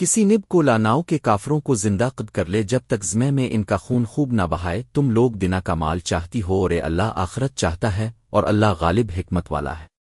کسی نب کو لاناؤ کے کافروں کو زندہ قد کر لے جب تک زمے میں ان کا خون خوب نہ بہائے، تم لوگ دنا کا مال چاہتی ہو اور اے اللہ آخرت چاہتا ہے اور اللہ غالب حکمت والا ہے۔